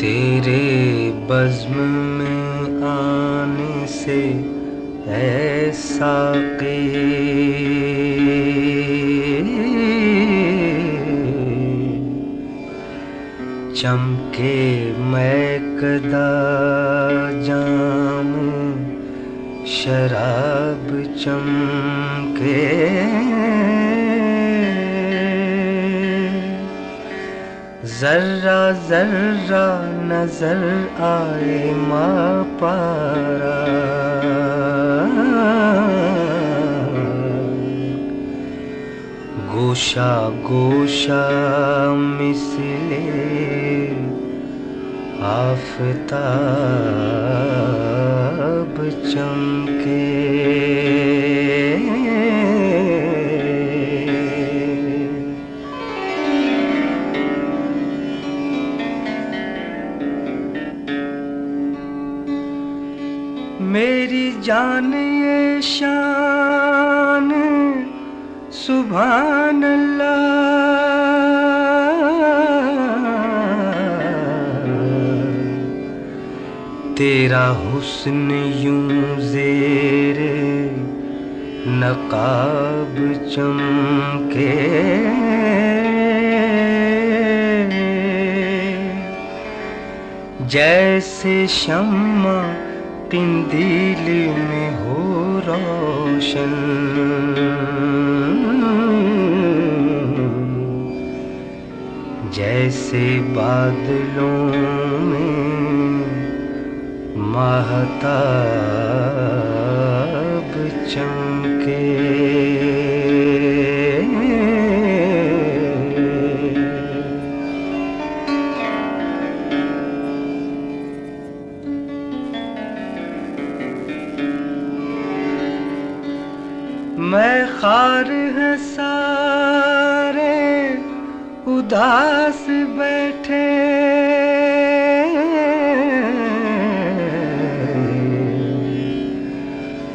تیرے بزم میں آنے سے اے ساقی چمکے میں کدا جام شراب چمکے ذرہ ذرہ نظر آئے ماں پارا۔ گوشہ گوشہ مثل آفتاب چمکے۔ میری جان یہ شان سبحان اللہ۔ تیرا حسن یوں زیر نقاب چمکے۔ جیسے شمع قندیل میں ہو روشن۔ جیسے بادلوں میں مہتاب چمکے۔ میں خار ہے سارے اداس بیٹھے۔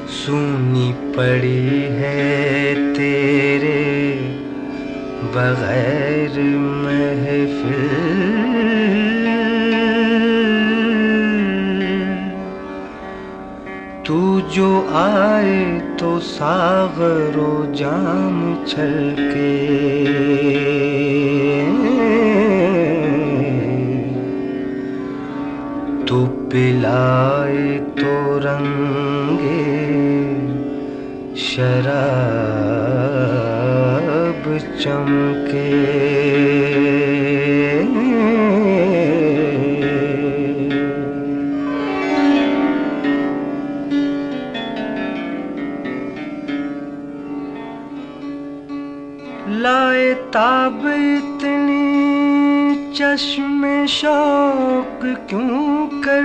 سونی پڑی ہے تیرے بغیر محفل۔ جو آئے تو ساغر و جام چھلکے تو پلائے تو رنگے شراب چمکے۔ تاب اتنی چشم شوق کیوں کر؟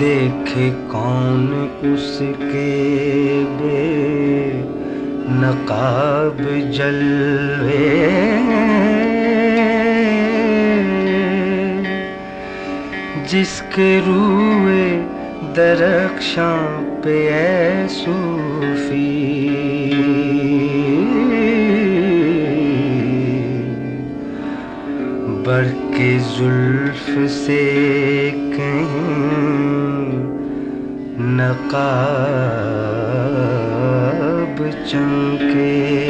دیکھے کون اس کے بے نقاب جلوے۔ جس کے روئے درخشاں پہ اے صوفی۔ بڑھ کے زلف سے کہیں نقاب چمکے۔